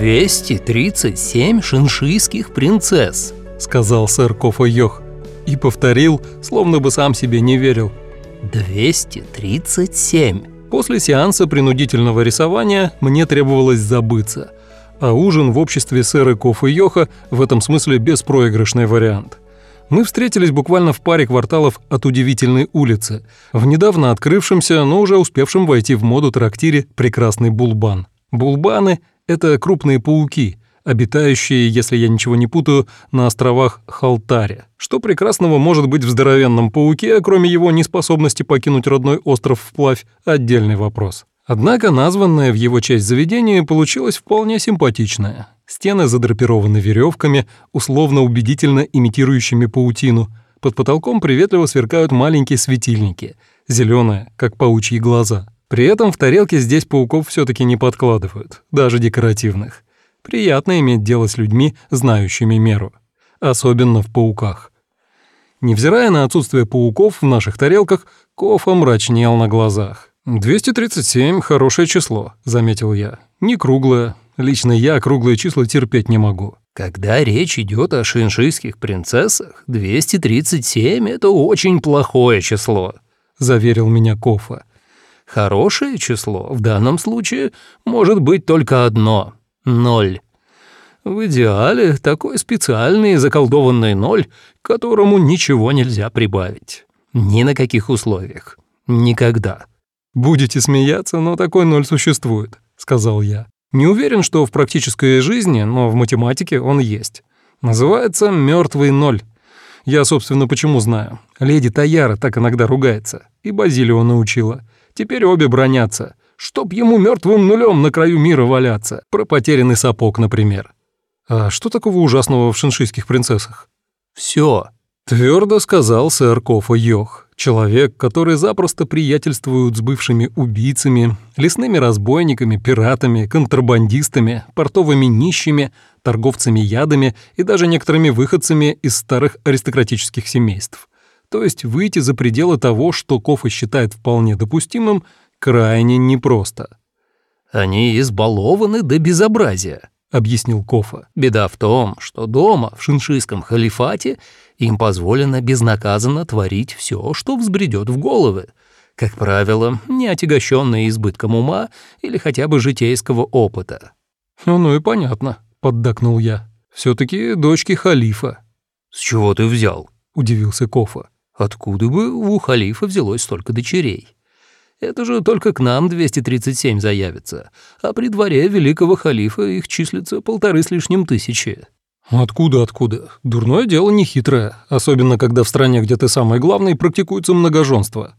237 шиншийских принцесс», — сказал сэр Кофа Йох. И повторил, словно бы сам себе не верил. 237. После сеанса принудительного рисования мне требовалось забыться, а ужин в обществе сэра Кофа Йоха в этом смысле беспроигрышный вариант. Мы встретились буквально в паре кварталов от удивительной улицы, в недавно открывшемся, но уже успевшем войти в моду трактире «Прекрасный Булбан». Булбаны — это крупные пауки, обитающие, если я ничего не путаю, на островах Халтаре. Что прекрасного может быть в здоровенном пауке, кроме его неспособности покинуть родной остров вплавь — отдельный вопрос. Однако названное в его честь заведение получилось вполне симпатичное. Стены задрапированы веревками, условно убедительно имитирующими паутину. Под потолком приветливо сверкают маленькие светильники, зеленые, как паучьи глаза. При этом в тарелке здесь пауков все таки не подкладывают, даже декоративных. Приятно иметь дело с людьми, знающими меру. Особенно в пауках. Невзирая на отсутствие пауков в наших тарелках, Кофа мрачнел на глазах. «237 — хорошее число», — заметил я. «Не круглое, Лично я круглые числа терпеть не могу. Когда речь идет о шиншийских принцессах, 237 — это очень плохое число, заверил меня Кофа. Хорошее число в данном случае может быть только одно — ноль. В идеале такой специальный заколдованный ноль, к которому ничего нельзя прибавить. Ни на каких условиях. Никогда. «Будете смеяться, но такой ноль существует», — сказал я. Не уверен, что в практической жизни, но в математике он есть. Называется мертвый ноль. Я, собственно, почему знаю. Леди Таяра так иногда ругается. И Базилио научила. Теперь обе бронятся. Чтоб ему мертвым нулем на краю мира валяться. Про потерянный сапог, например. А что такого ужасного в шиншийских принцессах? Все, твердо сказал сэр Кофа Йох. Человек, который запросто приятельствует с бывшими убийцами, лесными разбойниками, пиратами, контрабандистами, портовыми нищими, торговцами ядами и даже некоторыми выходцами из старых аристократических семейств. То есть выйти за пределы того, что Кофа считает вполне допустимым, крайне непросто. «Они избалованы до безобразия», — объяснил Кофа. «Беда в том, что дома, в шиншийском халифате, им позволено безнаказанно творить все, что взбредет в головы, как правило, не отягощенные избытком ума или хотя бы житейского опыта. «Ну, ну и понятно», — поддакнул я. все таки дочки халифа». «С чего ты взял?» — удивился Кофа. «Откуда бы у халифа взялось столько дочерей? Это же только к нам 237 заявится, а при дворе великого халифа их числится полторы с лишним тысячи». «Откуда, откуда? Дурное дело нехитрое, особенно когда в стране, где ты самый главный, практикуется многоженство».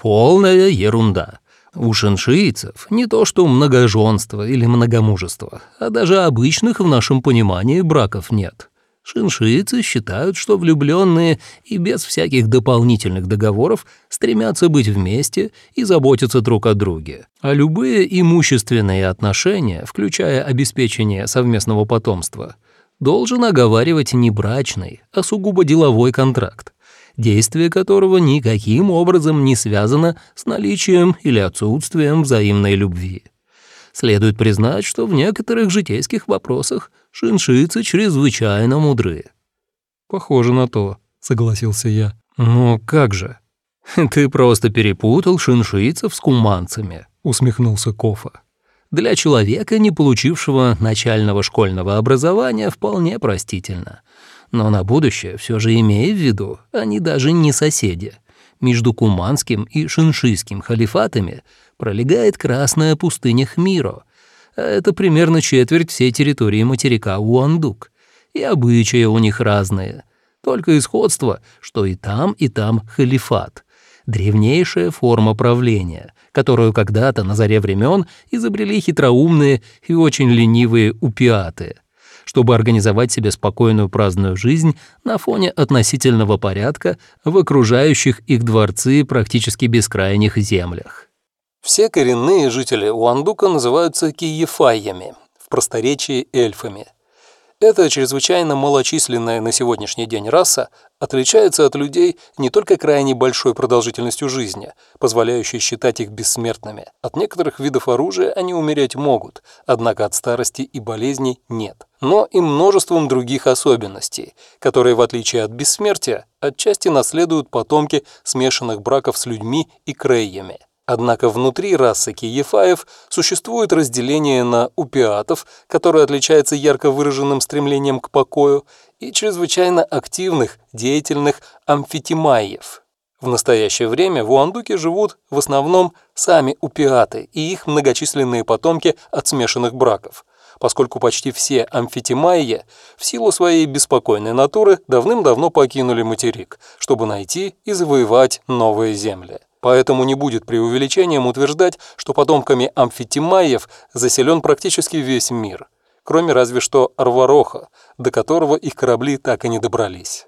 «Полная ерунда. У шиншийцев не то что многоженство или многомужество, а даже обычных в нашем понимании браков нет. Шиншийцы считают, что влюбленные и без всяких дополнительных договоров стремятся быть вместе и заботиться друг о друге. А любые имущественные отношения, включая обеспечение совместного потомства – должен оговаривать не брачный, а сугубо деловой контракт, действие которого никаким образом не связано с наличием или отсутствием взаимной любви. Следует признать, что в некоторых житейских вопросах шиншицы чрезвычайно мудры. «Похоже на то», — согласился я. «Но как же?» «Ты просто перепутал шиншийцев с куманцами», — усмехнулся Кофа для человека, не получившего начального школьного образования, вполне простительно. Но на будущее все же имея в виду, они даже не соседи. Между Куманским и Шиншийским халифатами пролегает красная пустыня Хмиро, это примерно четверть всей территории материка Уандук. И обычаи у них разные. Только исходство, что и там, и там халифат. Древнейшая форма правления — которую когда-то на заре времен изобрели хитроумные и очень ленивые упиаты, чтобы организовать себе спокойную праздную жизнь на фоне относительного порядка в окружающих их дворцы практически бескрайних землях. Все коренные жители Уандука называются киефайями, в просторечии эльфами. Эта чрезвычайно малочисленная на сегодняшний день раса отличается от людей не только крайне большой продолжительностью жизни, позволяющей считать их бессмертными. От некоторых видов оружия они умереть могут, однако от старости и болезней нет. Но и множеством других особенностей, которые, в отличие от бессмертия, отчасти наследуют потомки смешанных браков с людьми и крейями. Однако внутри расы киефаев существует разделение на упиатов, которое отличается ярко выраженным стремлением к покою, и чрезвычайно активных, деятельных амфитимаев. В настоящее время в Уандуке живут в основном сами упиаты и их многочисленные потомки от смешанных браков, поскольку почти все амфитимайи в силу своей беспокойной натуры давным-давно покинули материк, чтобы найти и завоевать новые земли. Поэтому не будет преувеличением утверждать, что потомками амфитимаев заселен практически весь мир, кроме разве что Арвароха, до которого их корабли так и не добрались.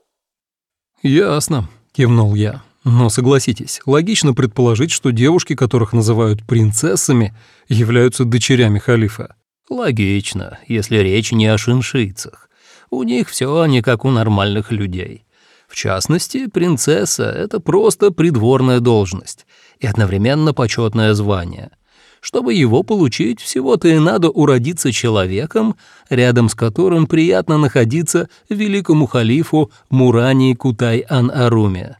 «Ясно», — кивнул я. «Но согласитесь, логично предположить, что девушки, которых называют принцессами, являются дочерями халифа». «Логично, если речь не о шиншийцах. У них все не как у нормальных людей». В частности, принцесса — это просто придворная должность и одновременно почетное звание. Чтобы его получить, всего-то и надо уродиться человеком, рядом с которым приятно находиться великому халифу Мурани Кутай-Ан-Аруме.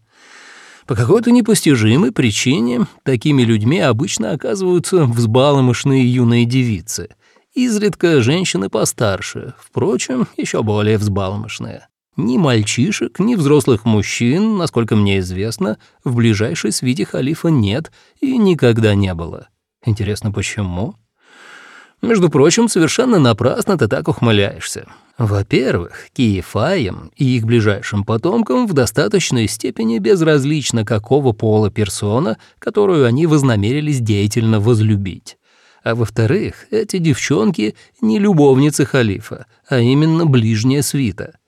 По какой-то непостижимой причине такими людьми обычно оказываются взбаломышные юные девицы, изредка женщины постарше, впрочем, еще более взбаломышные. Ни мальчишек, ни взрослых мужчин, насколько мне известно, в ближайшей свите халифа нет и никогда не было. Интересно, почему? Между прочим, совершенно напрасно ты так ухмыляешься. Во-первых, киефаям и их ближайшим потомкам в достаточной степени безразлично, какого пола персона, которую они вознамерились деятельно возлюбить. А во-вторых, эти девчонки не любовницы халифа, а именно ближняя свита —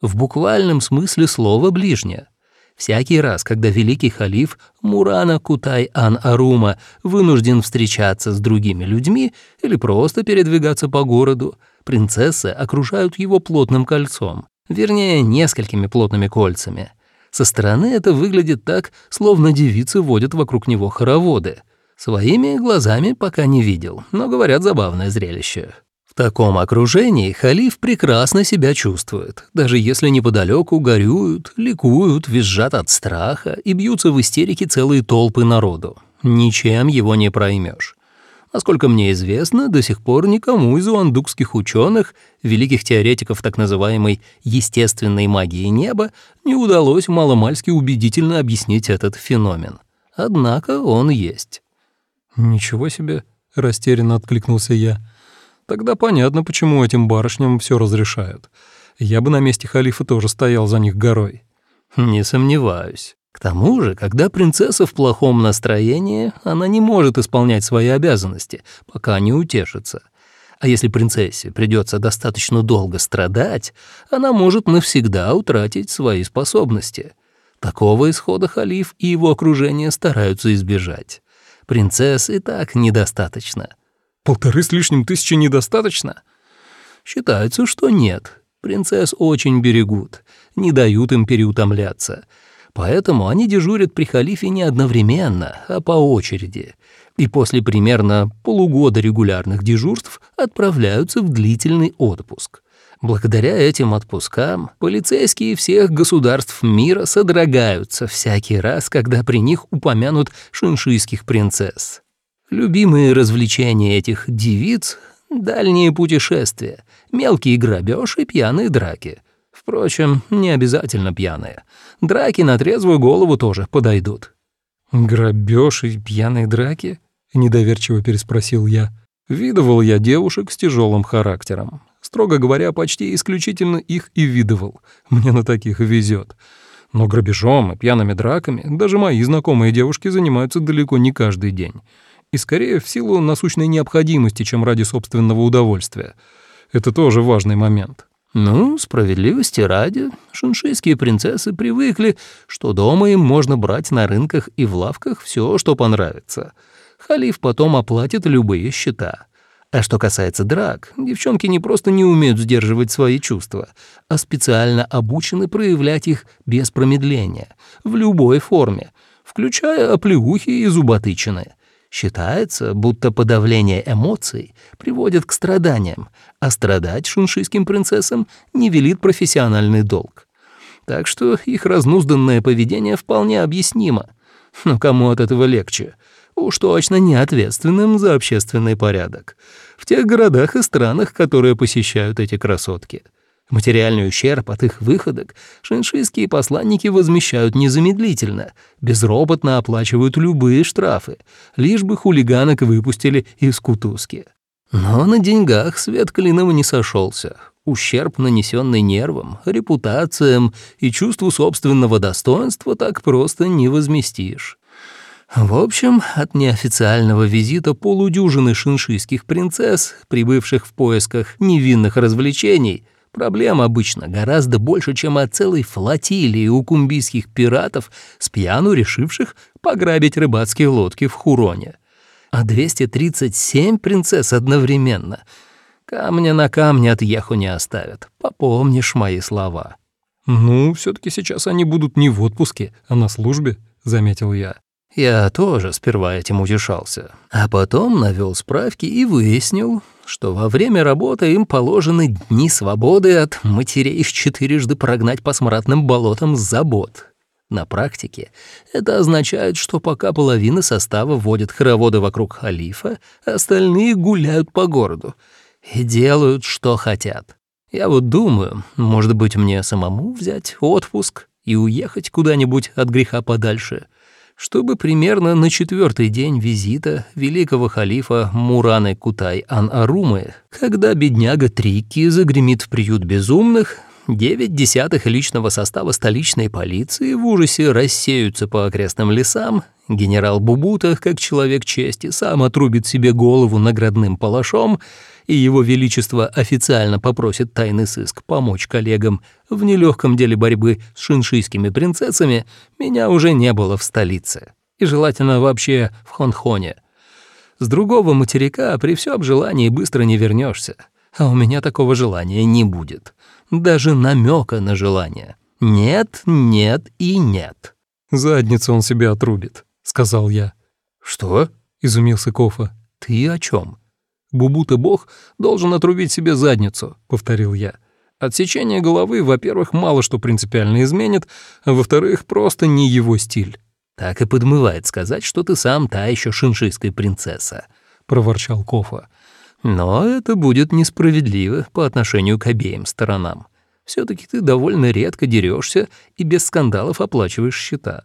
в буквальном смысле слова «ближняя». Всякий раз, когда великий халиф Мурана Кутай-Ан-Арума вынужден встречаться с другими людьми или просто передвигаться по городу, принцессы окружают его плотным кольцом, вернее, несколькими плотными кольцами. Со стороны это выглядит так, словно девицы водят вокруг него хороводы. Своими глазами пока не видел, но, говорят, забавное зрелище. В таком окружении халиф прекрасно себя чувствует, даже если неподалеку горюют, ликуют, визжат от страха и бьются в истерике целые толпы народу. Ничем его не проймешь. Насколько мне известно, до сих пор никому из уандукских ученых, великих теоретиков так называемой «естественной магии неба», не удалось маломальски убедительно объяснить этот феномен. Однако он есть. «Ничего себе!» — растерянно откликнулся я — Тогда понятно, почему этим барышням все разрешают. Я бы на месте халифа тоже стоял за них горой. Не сомневаюсь. К тому же, когда принцесса в плохом настроении, она не может исполнять свои обязанности, пока не утешится. А если принцессе придется достаточно долго страдать, она может навсегда утратить свои способности. Такого исхода халиф и его окружение стараются избежать. Принцесс и так недостаточно. Полторы с лишним тысячи недостаточно? Считается, что нет. Принцесс очень берегут, не дают им переутомляться. Поэтому они дежурят при халифе не одновременно, а по очереди. И после примерно полугода регулярных дежурств отправляются в длительный отпуск. Благодаря этим отпускам полицейские всех государств мира содрогаются всякий раз, когда при них упомянут шиншийских принцесс. Любимые развлечения этих девиц — дальние путешествия, мелкий грабеж и пьяные драки. Впрочем, не обязательно пьяные. Драки на трезвую голову тоже подойдут. «Грабеж и пьяные драки?» — недоверчиво переспросил я. Видывал я девушек с тяжелым характером. Строго говоря, почти исключительно их и видывал. Мне на таких везет. Но грабежом и пьяными драками даже мои знакомые девушки занимаются далеко не каждый день и скорее в силу насущной необходимости, чем ради собственного удовольствия. Это тоже важный момент. Ну, справедливости ради, шиншийские принцессы привыкли, что дома им можно брать на рынках и в лавках все, что понравится. Халиф потом оплатит любые счета. А что касается драк, девчонки не просто не умеют сдерживать свои чувства, а специально обучены проявлять их без промедления, в любой форме, включая оплеухи и зуботычины. Считается, будто подавление эмоций приводит к страданиям, а страдать шиншийским принцессам не велит профессиональный долг. Так что их разнузданное поведение вполне объяснимо. Но кому от этого легче? Уж точно не ответственным за общественный порядок. В тех городах и странах, которые посещают эти красотки. Материальный ущерб от их выходок шиншийские посланники возмещают незамедлительно, безропотно оплачивают любые штрафы, лишь бы хулиганок выпустили из кутузки. Но на деньгах свет клином не сошелся. Ущерб, нанесенный нервам, репутациям и чувству собственного достоинства, так просто не возместишь. В общем, от неофициального визита полудюжины шиншийских принцесс, прибывших в поисках невинных развлечений, Проблем обычно гораздо больше, чем от целой флотилии укумбийских пиратов, с пьяну решивших пограбить рыбацкие лодки в Хуроне. А 237 принцесс одновременно. Камня на камне от Еху не оставят. Попомнишь мои слова. «Ну, все таки сейчас они будут не в отпуске, а на службе», — заметил я. Я тоже сперва этим утешался, а потом навел справки и выяснил, что во время работы им положены дни свободы от матерей их четырежды прогнать по смрадным болотам забот. На практике это означает, что пока половина состава водит хороводы вокруг халифа, остальные гуляют по городу и делают, что хотят. Я вот думаю, может быть, мне самому взять отпуск и уехать куда-нибудь от греха подальше — чтобы примерно на четвертый день визита великого халифа Мураны Кутай Ан-Арумы, когда бедняга Трикки загремит в приют безумных, девять десятых личного состава столичной полиции в ужасе рассеются по окрестным лесам, генерал Бубута, как человек чести, сам отрубит себе голову наградным палашом — и его величество официально попросит тайный сыск помочь коллегам в нелегком деле борьбы с шиншийскими принцессами, меня уже не было в столице. И желательно вообще в Хонхоне. С другого материка при всем желании быстро не вернешься, а у меня такого желания не будет. Даже намека на желание. Нет, нет и нет. «Задницу он себе отрубит», — сказал я. «Что?» — изумился Кофа. «Ты о чем? Бубута-бог должен отрубить себе задницу», — повторил я. «Отсечение головы, во-первых, мало что принципиально изменит, а во-вторых, просто не его стиль». «Так и подмывает сказать, что ты сам та еще шиншийская принцесса», — проворчал Кофа. «Но это будет несправедливо по отношению к обеим сторонам. все таки ты довольно редко дерешься и без скандалов оплачиваешь счета.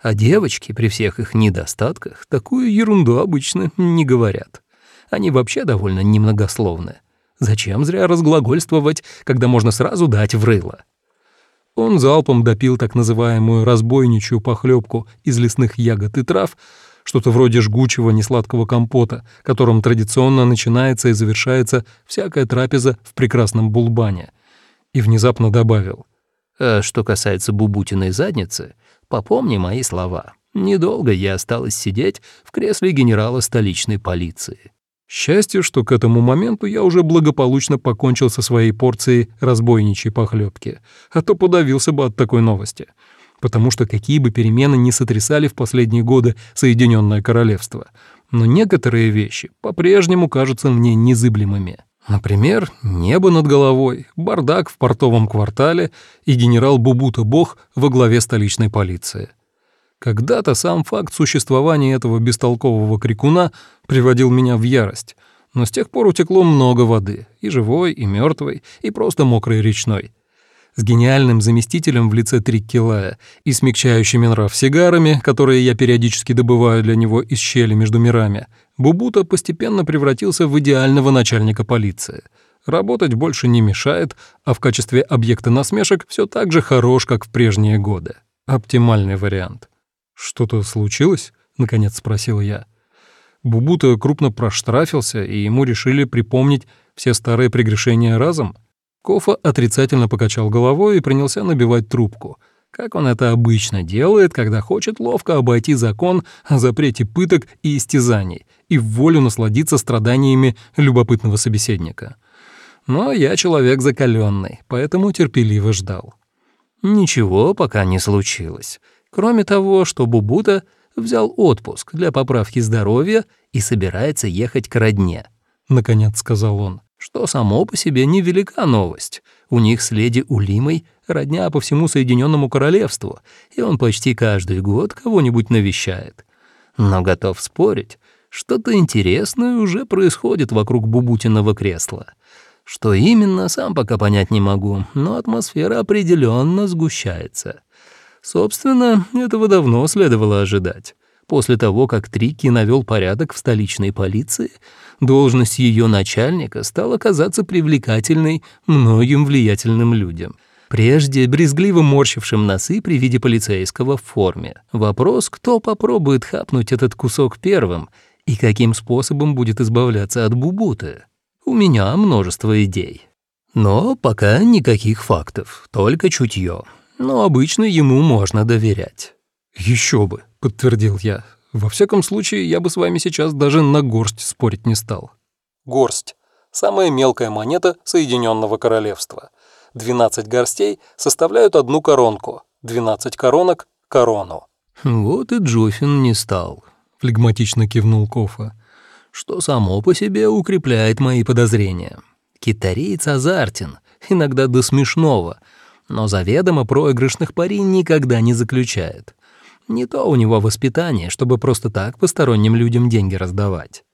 А девочки при всех их недостатках такую ерунду обычно не говорят». Они вообще довольно немногословны. Зачем зря разглагольствовать, когда можно сразу дать в рыло? Он залпом допил так называемую разбойничью похлебку из лесных ягод и трав, что-то вроде жгучего несладкого компота, которым традиционно начинается и завершается всякая трапеза в прекрасном булбане, и внезапно добавил. «А что касается бубутиной задницы, попомни мои слова. Недолго я осталась сидеть в кресле генерала столичной полиции». Счастье, что к этому моменту я уже благополучно покончил со своей порцией разбойничьей похлебки, а то подавился бы от такой новости. Потому что какие бы перемены ни сотрясали в последние годы Соединенное Королевство, но некоторые вещи по-прежнему кажутся мне незыблемыми. Например, небо над головой, бардак в портовом квартале и генерал Бубута Бог во главе столичной полиции. Когда-то сам факт существования этого бестолкового крикуна приводил меня в ярость, но с тех пор утекло много воды, и живой, и мертвой, и просто мокрой речной. С гениальным заместителем в лице Триккилая и смягчающими нрав сигарами, которые я периодически добываю для него из щели между мирами, Бубута постепенно превратился в идеального начальника полиции. Работать больше не мешает, а в качестве объекта насмешек все так же хорош, как в прежние годы. Оптимальный вариант. «Что-то случилось?» — наконец спросил я. Бубута крупно проштрафился, и ему решили припомнить все старые прегрешения разом. Кофа отрицательно покачал головой и принялся набивать трубку, как он это обычно делает, когда хочет ловко обойти закон о запрете пыток и истязаний и в волю насладиться страданиями любопытного собеседника. Но я человек закаленный, поэтому терпеливо ждал. Ничего пока не случилось, кроме того, что Бубута взял отпуск для поправки здоровья и собирается ехать к родне, — наконец сказал он, что само по себе невелика новость. У них с леди Улимой родня по всему Соединенному Королевству, и он почти каждый год кого-нибудь навещает. Но готов спорить, что-то интересное уже происходит вокруг Бубутиного кресла. Что именно, сам пока понять не могу, но атмосфера определенно сгущается. Собственно, этого давно следовало ожидать. После того, как Трики навел порядок в столичной полиции, должность ее начальника стала казаться привлекательной многим влиятельным людям — прежде брезгливо морщившим носы при виде полицейского в форме. Вопрос, кто попробует хапнуть этот кусок первым и каким способом будет избавляться от бубуты. У меня множество идей. Но пока никаких фактов, только чутье. Но обычно ему можно доверять. Еще бы, подтвердил я. Во всяком случае, я бы с вами сейчас даже на горсть спорить не стал. Горсть самая мелкая монета Соединенного Королевства. 12 горстей составляют одну коронку, 12 коронок — корону. Вот и Джуфин не стал. — флегматично кивнул Кофа, «что само по себе укрепляет мои подозрения. Китареец азартен, иногда до смешного, но заведомо проигрышных пари никогда не заключает. Не то у него воспитание, чтобы просто так посторонним людям деньги раздавать».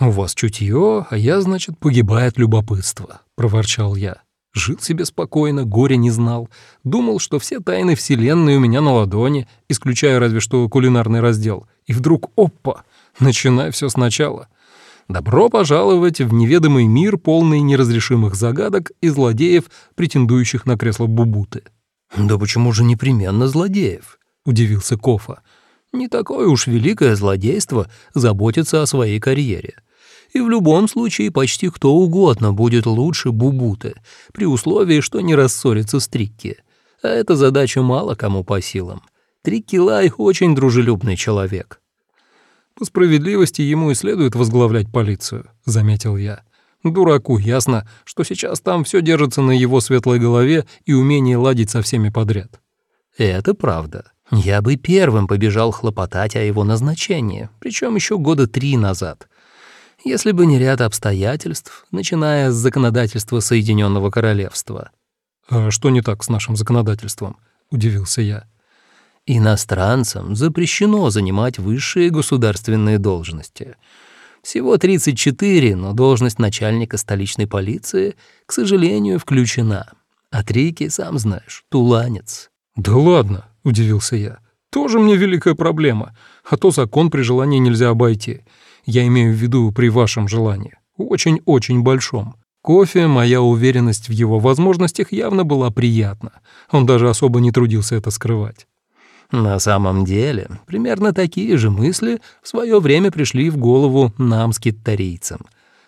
«У вас чутье, а я, значит, погибает любопытство», — проворчал я. Жил себе спокойно, горя не знал. Думал, что все тайны Вселенной у меня на ладони, исключая разве что кулинарный раздел. И вдруг — опа! Начинай все сначала. Добро пожаловать в неведомый мир, полный неразрешимых загадок и злодеев, претендующих на кресло Бубуты. «Да почему же непременно злодеев?» — удивился Кофа. «Не такое уж великое злодейство заботиться о своей карьере и в любом случае почти кто угодно будет лучше Бубуты, при условии, что не рассорится с Трикки. А эта задача мало кому по силам. Трикки Лай очень дружелюбный человек. «По справедливости ему и следует возглавлять полицию», — заметил я. «Дураку ясно, что сейчас там все держится на его светлой голове и умении ладить со всеми подряд». «Это правда. Я бы первым побежал хлопотать о его назначении, причем еще года три назад» если бы не ряд обстоятельств, начиная с законодательства Соединенного Королевства. «А что не так с нашим законодательством?» — удивился я. «Иностранцам запрещено занимать высшие государственные должности. Всего 34, но должность начальника столичной полиции, к сожалению, включена. А Трики, сам знаешь, туланец». «Да ладно», — удивился я. «Тоже мне великая проблема, а то закон при желании нельзя обойти». Я имею в виду при вашем желании. Очень-очень большом. Кофе, моя уверенность в его возможностях явно была приятна. Он даже особо не трудился это скрывать. На самом деле, примерно такие же мысли в свое время пришли в голову нам с китарийцем,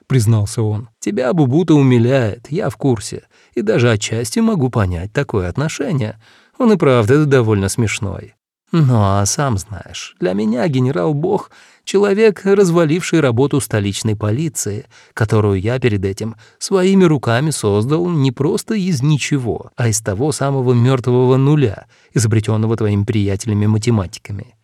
признался он. Тебя Бубута умиляет, я в курсе, и даже отчасти могу понять такое отношение. Он и правда довольно смешной. Ну а сам знаешь, для меня генерал Бог — человек, разваливший работу столичной полиции, которую я перед этим своими руками создал не просто из ничего, а из того самого мертвого нуля, изобретенного твоими приятелями-математиками.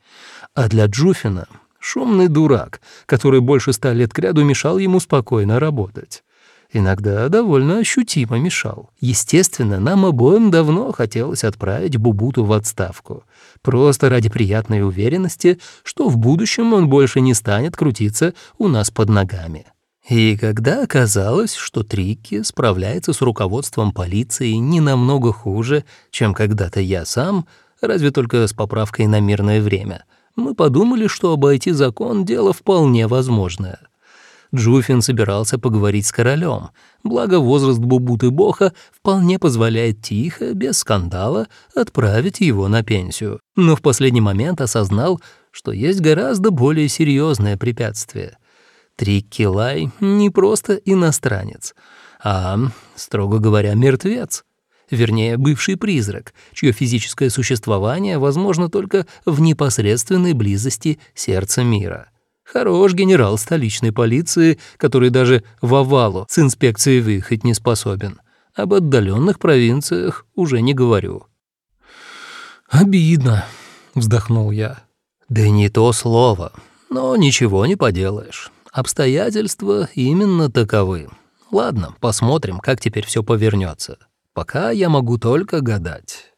А для Джуфина — шумный дурак, который больше ста лет кряду мешал ему спокойно работать иногда довольно ощутимо мешал. Естественно, нам обоим давно хотелось отправить Бубуту в отставку, просто ради приятной уверенности, что в будущем он больше не станет крутиться у нас под ногами. И когда оказалось, что Трикки справляется с руководством полиции не намного хуже, чем когда-то я сам, разве только с поправкой на мирное время, мы подумали, что обойти закон — дело вполне возможное — Джуфин собирался поговорить с королем, благо возраст Бубуты Боха вполне позволяет тихо, без скандала, отправить его на пенсию. Но в последний момент осознал, что есть гораздо более серьезное препятствие. Триккилай не просто иностранец, а, строго говоря, мертвец. Вернее, бывший призрак, чье физическое существование возможно только в непосредственной близости сердца мира. Хорош генерал столичной полиции, который даже в овалу с инспекцией выехать не способен. Об отдаленных провинциях уже не говорю. «Обидно», — вздохнул я. «Да не то слово. Но ничего не поделаешь. Обстоятельства именно таковы. Ладно, посмотрим, как теперь все повернется. Пока я могу только гадать».